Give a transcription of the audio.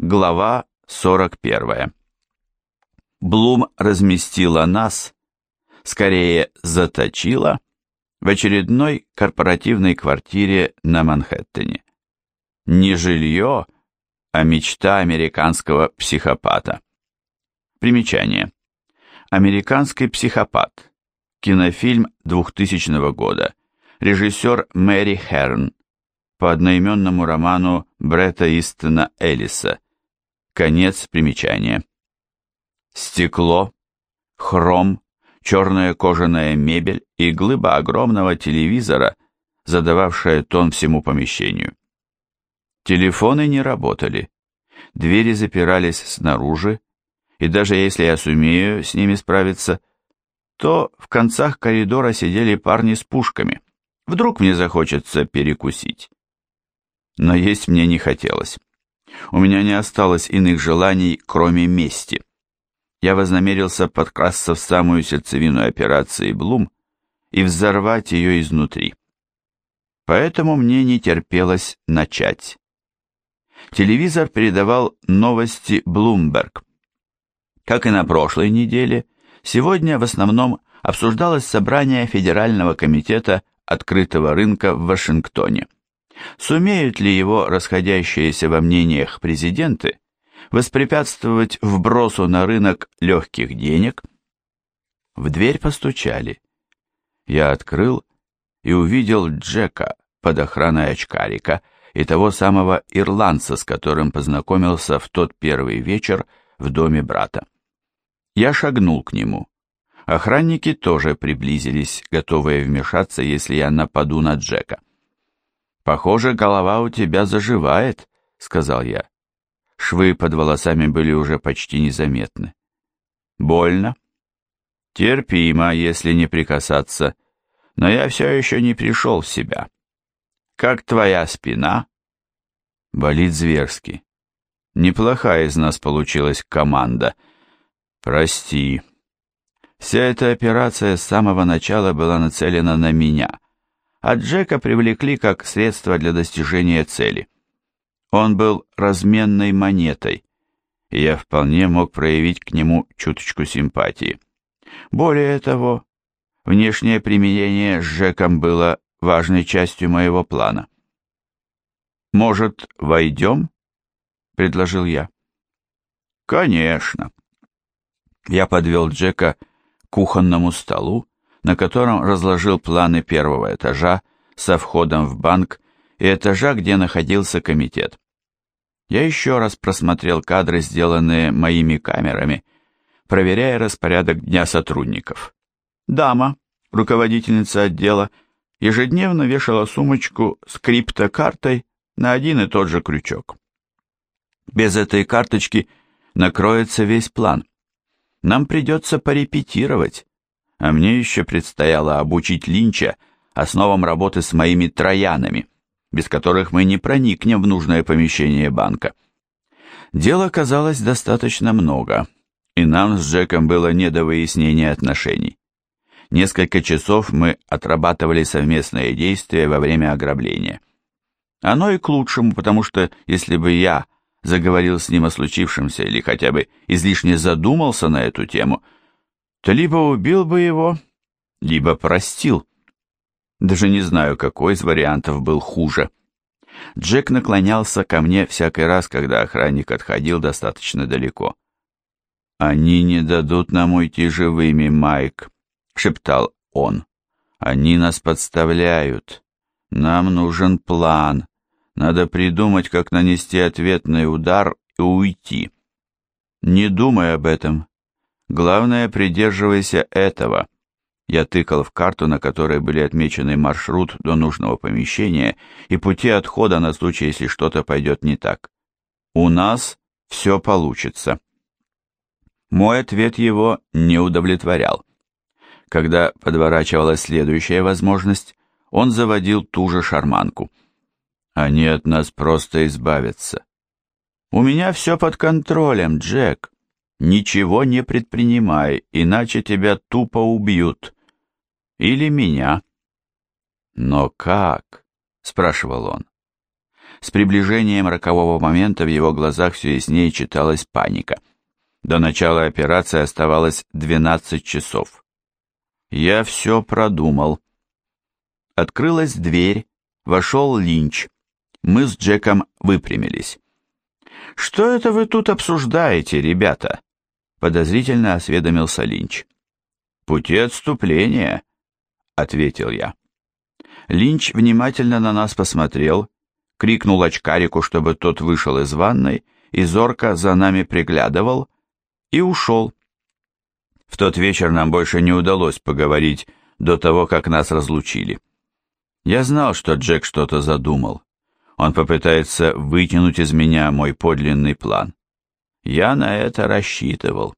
Глава 41. Блум разместила нас, скорее заточила, в очередной корпоративной квартире на Манхэттене. Не жилье, а мечта американского психопата. Примечание. Американский психопат. Кинофильм 2000 года. Режиссер Мэри Херн. По одноименному роману Бретта Истона Эллиса. Конец примечания. Стекло, хром, черная кожаная мебель и глыба огромного телевизора, задававшая тон всему помещению. Телефоны не работали, двери запирались снаружи, и даже если я сумею с ними справиться, то в концах коридора сидели парни с пушками. Вдруг мне захочется перекусить. Но есть мне не хотелось. У меня не осталось иных желаний, кроме мести. Я вознамерился подкрасться в самую сердцевину операции «Блум» и взорвать ее изнутри. Поэтому мне не терпелось начать. Телевизор передавал новости Bloomberg. Как и на прошлой неделе, сегодня в основном обсуждалось собрание Федерального комитета открытого рынка в Вашингтоне. Сумеют ли его расходящиеся во мнениях президенты воспрепятствовать вбросу на рынок легких денег? В дверь постучали. Я открыл и увидел Джека под охраной очкарика и того самого ирландца, с которым познакомился в тот первый вечер в доме брата. Я шагнул к нему. Охранники тоже приблизились, готовые вмешаться, если я нападу на Джека. «Похоже, голова у тебя заживает», — сказал я. Швы под волосами были уже почти незаметны. «Больно?» «Терпимо, если не прикасаться, но я все еще не пришел в себя. Как твоя спина?» «Болит зверски. Неплохая из нас получилась команда. Прости». Вся эта операция с самого начала была нацелена на меня — а Джека привлекли как средство для достижения цели. Он был разменной монетой, и я вполне мог проявить к нему чуточку симпатии. Более того, внешнее применение с Джеком было важной частью моего плана. «Может, войдем?» — предложил я. «Конечно». Я подвел Джека к кухонному столу, на котором разложил планы первого этажа со входом в банк и этажа, где находился комитет. Я еще раз просмотрел кадры, сделанные моими камерами, проверяя распорядок дня сотрудников. Дама, руководительница отдела, ежедневно вешала сумочку с криптокартой на один и тот же крючок. Без этой карточки накроется весь план. Нам придется порепетировать, а мне еще предстояло обучить Линча основам работы с моими троянами, без которых мы не проникнем в нужное помещение банка. Дела казалось достаточно много, и нам с Джеком было не до выяснения отношений. Несколько часов мы отрабатывали совместные действия во время ограбления. Оно и к лучшему, потому что если бы я заговорил с ним о случившемся или хотя бы излишне задумался на эту тему – то либо убил бы его, либо простил. Даже не знаю, какой из вариантов был хуже. Джек наклонялся ко мне всякий раз, когда охранник отходил достаточно далеко. «Они не дадут нам уйти живыми, Майк», — шептал он. «Они нас подставляют. Нам нужен план. Надо придумать, как нанести ответный удар и уйти. Не думай об этом. Главное, придерживайся этого. Я тыкал в карту, на которой были отмечены маршрут до нужного помещения и пути отхода на случай, если что-то пойдет не так. У нас все получится. Мой ответ его не удовлетворял. Когда подворачивалась следующая возможность, он заводил ту же шарманку. Они от нас просто избавятся. У меня все под контролем, Джек. Ничего не предпринимай, иначе тебя тупо убьют. Или меня. Но как? спрашивал он. С приближением рокового момента в его глазах все яснее читалась паника. До начала операции оставалось 12 часов. Я все продумал. Открылась дверь, вошел Линч. Мы с Джеком выпрямились. «Что это вы тут обсуждаете, ребята?» Подозрительно осведомился Линч. «Пути отступления», — ответил я. Линч внимательно на нас посмотрел, крикнул очкарику, чтобы тот вышел из ванной, и зорко за нами приглядывал, и ушел. В тот вечер нам больше не удалось поговорить до того, как нас разлучили. Я знал, что Джек что-то задумал. Он попытается вытянуть из меня мой подлинный план. Я на это рассчитывал.